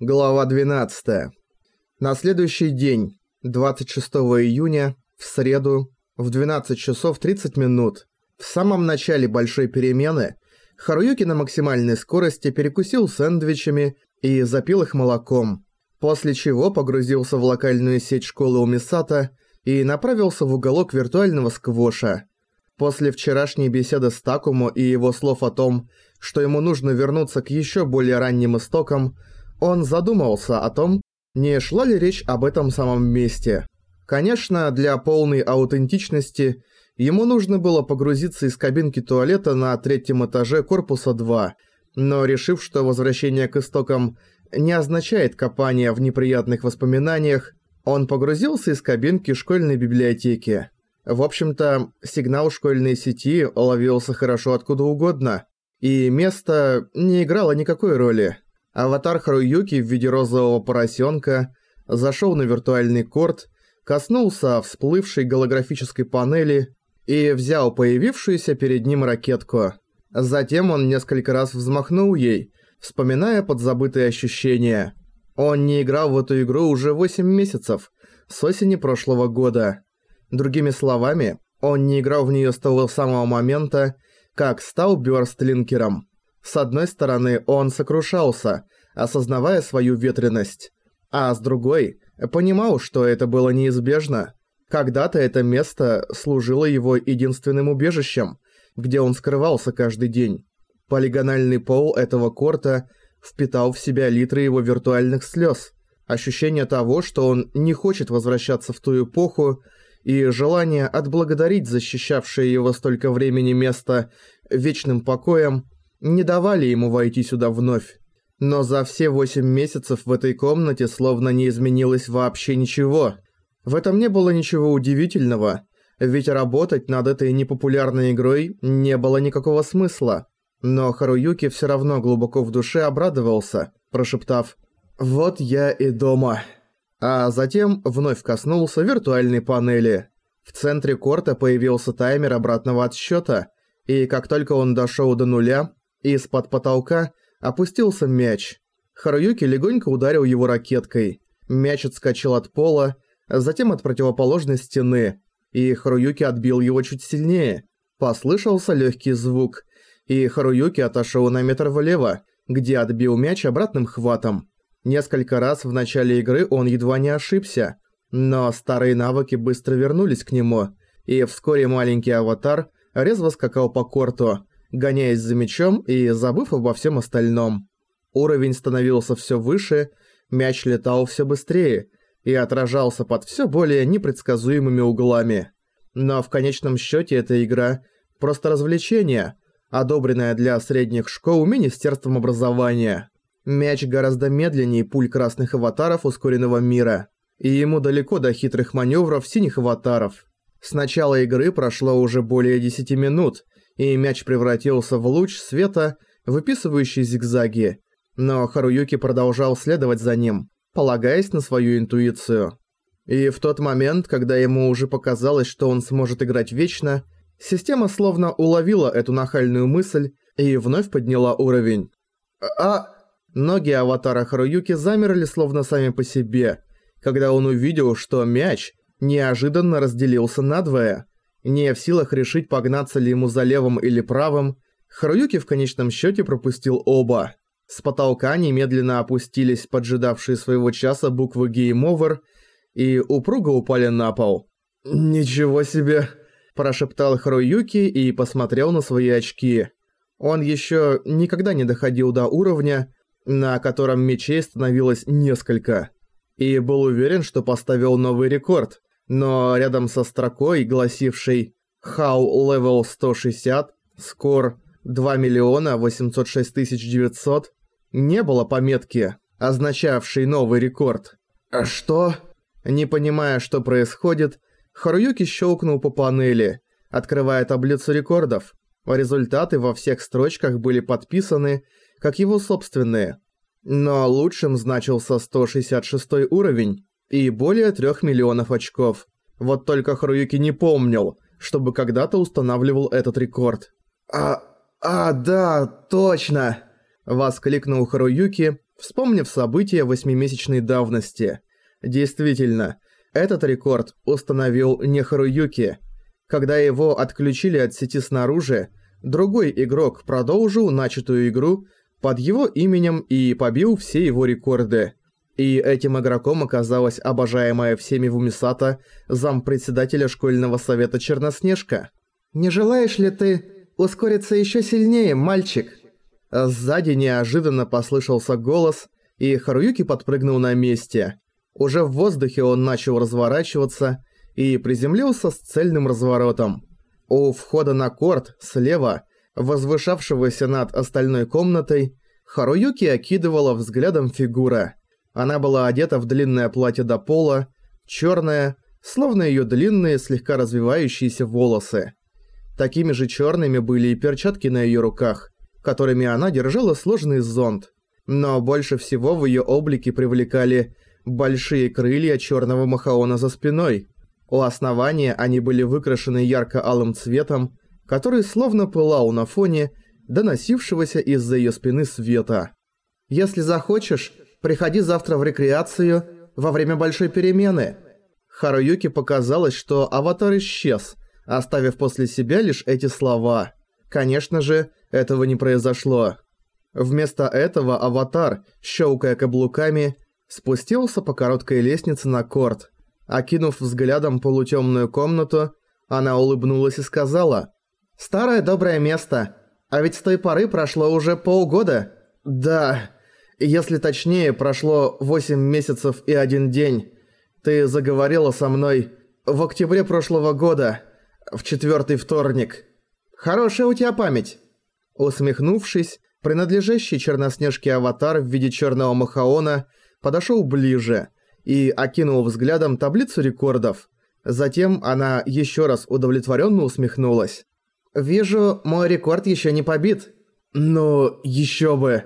Глава 12. На следующий день, 26 июня, в среду, в 12 часов 30 минут, в самом начале большой перемены, Харуюки на максимальной скорости перекусил сэндвичами и запил их молоком, после чего погрузился в локальную сеть школы у Мисата и направился в уголок виртуального сквоша. После вчерашней беседы с Такумо и его слов о том, что ему нужно вернуться к еще более ранним истокам, он задумался о том, не шла ли речь об этом самом месте. Конечно, для полной аутентичности ему нужно было погрузиться из кабинки туалета на третьем этаже корпуса 2, но решив, что возвращение к истокам не означает копание в неприятных воспоминаниях, он погрузился из кабинки школьной библиотеки. В общем-то, сигнал школьной сети ловился хорошо откуда угодно, и место не играло никакой роли. Аватар Харуюки в виде розового поросенка зашел на виртуальный корт, коснулся всплывшей голографической панели и взял появившуюся перед ним ракетку. Затем он несколько раз взмахнул ей, вспоминая подзабытые ощущения. Он не играл в эту игру уже 8 месяцев, с осени прошлого года. Другими словами, он не играл в нее с того самого момента, как стал бёрстлинкером. С одной стороны, он сокрушался, осознавая свою ветренность, а с другой, понимал, что это было неизбежно. Когда-то это место служило его единственным убежищем, где он скрывался каждый день. Полигональный пол этого корта впитал в себя литры его виртуальных слез. Ощущение того, что он не хочет возвращаться в ту эпоху, и желание отблагодарить защищавшее его столько времени место вечным покоем – не давали ему войти сюда вновь. Но за все восемь месяцев в этой комнате словно не изменилось вообще ничего. В этом не было ничего удивительного, ведь работать над этой непопулярной игрой не было никакого смысла. Но Харуюки все равно глубоко в душе обрадовался, прошептав «Вот я и дома». А затем вновь коснулся виртуальной панели. В центре корта появился таймер обратного отсчета, и как только он дошел до нуля, из-под потолка опустился мяч. Харуюки легонько ударил его ракеткой. Мяч отскочил от пола, затем от противоположной стены, и Харуюки отбил его чуть сильнее. Послышался легкий звук, и Харуюки отошел на метр влево, где отбил мяч обратным хватом. Несколько раз в начале игры он едва не ошибся, но старые навыки быстро вернулись к нему, и вскоре маленький аватар резво скакал по корту, гоняясь за мячом и забыв обо всем остальном. Уровень становился все выше, мяч летал все быстрее и отражался под все более непредсказуемыми углами. Но в конечном счете эта игра – просто развлечение, одобренное для средних школ Министерством образования. Мяч гораздо медленнее пуль красных аватаров ускоренного мира, и ему далеко до хитрых маневров синих аватаров. С начала игры прошло уже более 10 минут – и мяч превратился в луч света, выписывающий зигзаги. Но Харуюки продолжал следовать за ним, полагаясь на свою интуицию. И в тот момент, когда ему уже показалось, что он сможет играть вечно, система словно уловила эту нахальную мысль и вновь подняла уровень. А... Ноги аватара Харуюки замерли словно сами по себе, когда он увидел, что мяч неожиданно разделился надвое. Не в силах решить, погнаться ли ему за левым или правым, Харуюки в конечном счете пропустил оба. С потолка немедленно опустились поджидавшие своего часа буквы Game Over и упруго упали на пол. «Ничего себе!» – прошептал Харуюки и посмотрел на свои очки. Он еще никогда не доходил до уровня, на котором мечей становилось несколько. И был уверен, что поставил новый рекорд но рядом со строкой, гласившей «How Level 160, Score 2 миллиона 806 900», не было пометки, означавшей новый рекорд. «А что?» Не понимая, что происходит, Харуюки щелкнул по панели, открывая таблицу рекордов. Результаты во всех строчках были подписаны, как его собственные. Но лучшим значился 166 уровень, и более трех миллионов очков. Вот только Харуюки не помнил, чтобы когда-то устанавливал этот рекорд. «А... а, да, точно!» Воскликнул Харуюки вспомнив события восьмимесячной давности. Действительно, этот рекорд установил не Харуюки. Когда его отключили от сети снаружи, другой игрок продолжил начатую игру под его именем и побил все его рекорды. И этим игроком оказалась обожаемая всеми Вумисата зампредседателя школьного совета Черноснежка. «Не желаешь ли ты ускориться еще сильнее, мальчик?» Сзади неожиданно послышался голос, и Харуюки подпрыгнул на месте. Уже в воздухе он начал разворачиваться и приземлился с цельным разворотом. У входа на корт, слева, возвышавшегося над остальной комнатой, Харуюки окидывала взглядом фигура. Она была одета в длинное платье до пола, черное, словно ее длинные, слегка развивающиеся волосы. Такими же черными были и перчатки на ее руках, которыми она держала сложный зонт. Но больше всего в ее облике привлекали большие крылья черного махаона за спиной. У основания они были выкрашены ярко-алым цветом, который словно пылал на фоне доносившегося из-за ее спины света. «Если захочешь, приходи завтра в рекреацию во время большой перемены». Харуюке показалось, что аватар исчез, оставив после себя лишь эти слова. Конечно же, этого не произошло. Вместо этого аватар, щелкая каблуками, спустился по короткой лестнице на корт. Окинув взглядом полутемную комнату, она улыбнулась и сказала «Старое доброе место. А ведь с той поры прошло уже полгода». «Да, если точнее, прошло 8 месяцев и один день. Ты заговорила со мной в октябре прошлого года, в четвертый вторник. Хорошая у тебя память». Усмехнувшись, принадлежащий Черноснежке аватар в виде черного махаона подошел ближе и окинул взглядом таблицу рекордов. Затем она еще раз удовлетворенно усмехнулась. «Вижу, мой рекорд еще не побит». «Ну, еще бы.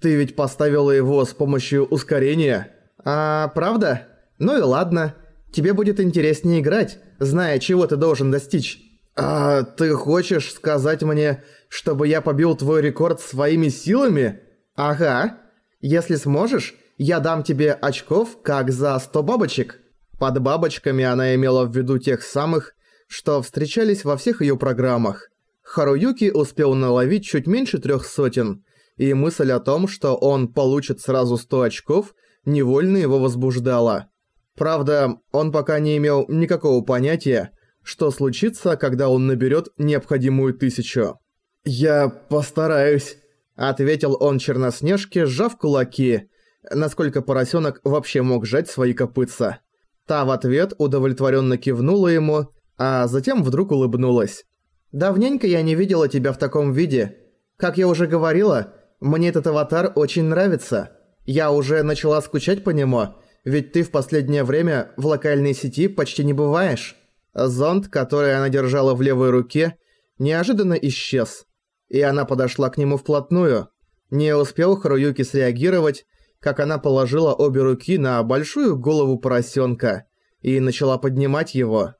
Ты ведь поставила его с помощью ускорения». «А, правда? Ну и ладно. Тебе будет интереснее играть, зная, чего ты должен достичь». «А ты хочешь сказать мне, чтобы я побил твой рекорд своими силами?» «Ага. Если сможешь, я дам тебе очков, как за 100 бабочек». Под бабочками она имела в виду тех самых, что встречались во всех её программах. Харуюки успел наловить чуть меньше трех сотен, и мысль о том, что он получит сразу 100 очков, невольно его возбуждала. Правда, он пока не имел никакого понятия, что случится, когда он наберет необходимую тысячу. «Я постараюсь», — ответил он Черноснежке, сжав кулаки, насколько поросенок вообще мог сжать свои копытца. Та в ответ удовлетворенно кивнула ему, а затем вдруг улыбнулась. «Давненько я не видела тебя в таком виде. Как я уже говорила, мне этот аватар очень нравится. Я уже начала скучать по нему, ведь ты в последнее время в локальной сети почти не бываешь». Зонт, который она держала в левой руке, неожиданно исчез. И она подошла к нему вплотную. Не успел Харуюки среагировать, как она положила обе руки на большую голову поросенка и начала поднимать его.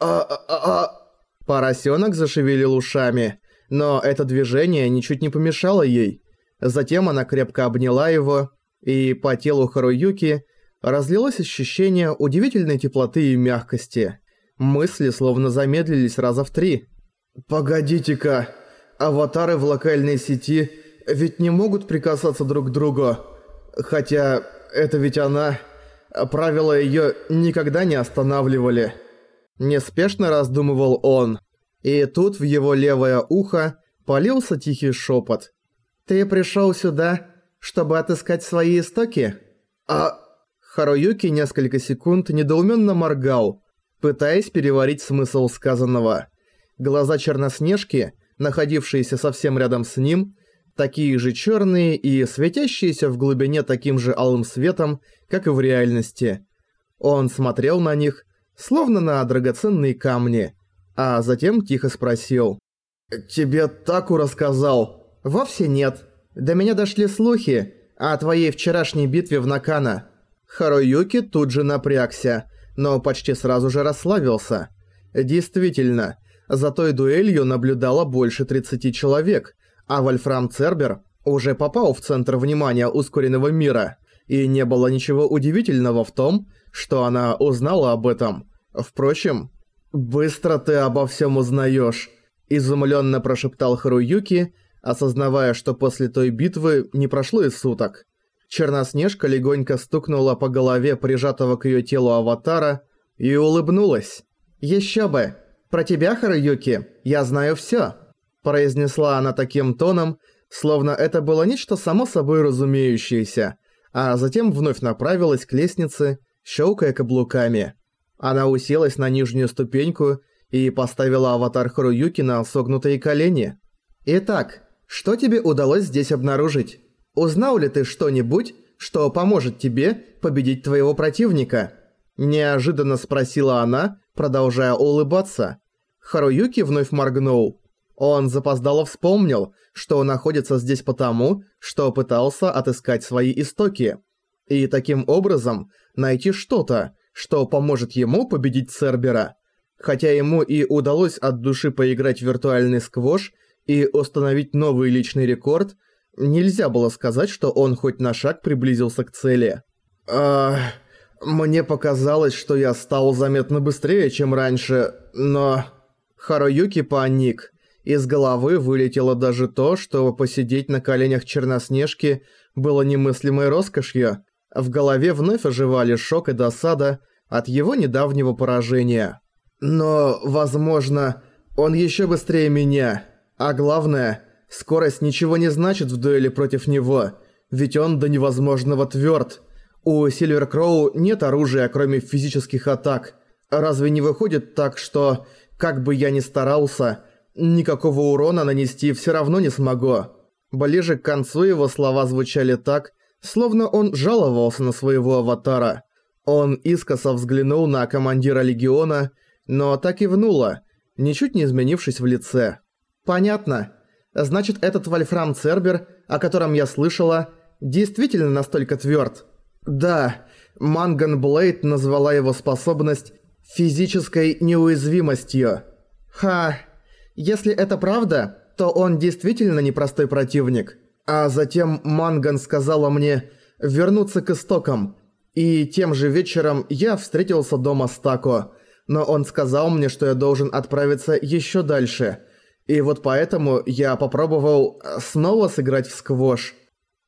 «А-а-а...» Поросенок зашевелил ушами, но это движение ничуть не помешало ей. Затем она крепко обняла его, и по телу Харуюки разлилось ощущение удивительной теплоты и мягкости. Мысли словно замедлились раза в три. «Погодите-ка, аватары в локальной сети ведь не могут прикасаться друг к другу. Хотя это ведь она... Правила её никогда не останавливали». Неспешно раздумывал он. И тут в его левое ухо полился тихий шепот. «Ты пришёл сюда, чтобы отыскать свои истоки?» «А...» Харуюки несколько секунд недоуменно моргал, пытаясь переварить смысл сказанного. Глаза Черноснежки, находившиеся совсем рядом с ним, такие же черные и светящиеся в глубине таким же алым светом, как и в реальности. Он смотрел на них, словно на драгоценные камни, а затем тихо спросил. «Тебе Таку рассказал?» «Вовсе нет. До меня дошли слухи о твоей вчерашней битве в Накана». Харуюки тут же напрягся, но почти сразу же расслабился. Действительно, за той дуэлью наблюдало больше 30 человек, а Вольфрам Цербер уже попал в центр внимания ускоренного мира, и не было ничего удивительного в том, что она узнала об этом. Впрочем, «Быстро ты обо всем узнаешь», – изумленно прошептал Харуюки, осознавая, что после той битвы не прошло и суток. Черноснежка легонько стукнула по голове прижатого к ее телу аватара и улыбнулась. «Еще бы! Про тебя, Харуюки, я знаю все, произнесла она таким тоном, словно это было нечто само собой разумеющееся, а затем вновь направилась к лестнице, щелкая каблуками. Она уселась на нижнюю ступеньку и поставила аватар Харуюки на согнутые колени. «Итак, что тебе удалось здесь обнаружить? Узнал ли ты что-нибудь, что поможет тебе победить твоего противника?» Неожиданно спросила она, продолжая улыбаться. Харуюки вновь моргнул. Он запоздало вспомнил, что находится здесь потому, что пытался отыскать свои истоки. И таким образом найти что-то, что поможет ему победить Цербера. Хотя ему и удалось от души поиграть в виртуальный сквош и установить новый личный рекорд, нельзя было сказать, что он хоть на шаг приблизился к цели. «Ах...» Мне показалось, что я стал заметно быстрее, чем раньше, но... Харуюки паник. Из головы вылетело даже то, что посидеть на коленях Черноснежки было немыслимой роскошью. В голове вновь оживали шок и досада от его недавнего поражения. Но, возможно, он еще быстрее меня. А главное, скорость ничего не значит в дуэли против него, ведь он до невозможного тверд. У Сильвер Кроу нет оружия, кроме физических атак. Разве не выходит так, что, как бы я ни старался, никакого урона нанести все равно не смогу? Ближе к концу его слова звучали так, словно он жаловался на своего аватара. Он искоса взглянул на командира легиона, но так и внуло, ничуть не изменившись в лице. «Понятно. Значит, этот Вольфрам Цербер, о котором я слышала, действительно настолько тверд. Да, Манган Блейд назвала его способность физической неуязвимостью. Ха, если это правда, то он действительно непростой противник. А затем Манган сказала мне вернуться к истокам. И тем же вечером я встретился дома с Тако. Но он сказал мне, что я должен отправиться еще дальше. И вот поэтому я попробовал снова сыграть в сквош.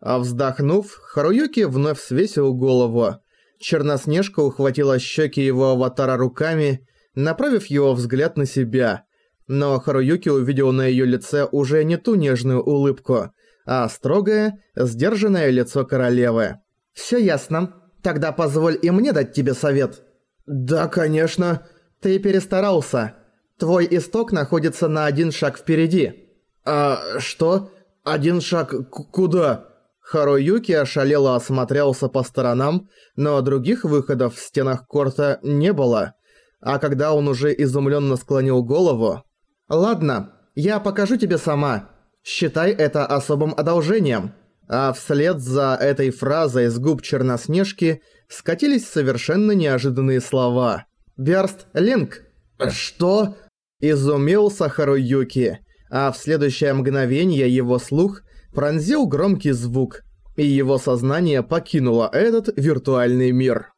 А вздохнув, Харуюки вновь свесил голову. Черноснежка ухватила щеки его аватара руками, направив его взгляд на себя. Но Харуюки увидел на ее лице уже не ту нежную улыбку, а строгое, сдержанное лицо королевы. «Всё ясно. Тогда позволь и мне дать тебе совет». «Да, конечно». «Ты перестарался. Твой исток находится на один шаг впереди». «А что? Один шаг куда?» Харуюки ошалело осмотрелся по сторонам, но других выходов в стенах корта не было. А когда он уже изумленно склонил голову... «Ладно, я покажу тебе сама. Считай это особым одолжением». А вслед за этой фразой с губ Черноснежки скатились совершенно неожиданные слова. «Бёрст Линк!» «Что?» Изумился Харуюки, а в следующее мгновение его слух – пронзил громкий звук, и его сознание покинуло этот виртуальный мир.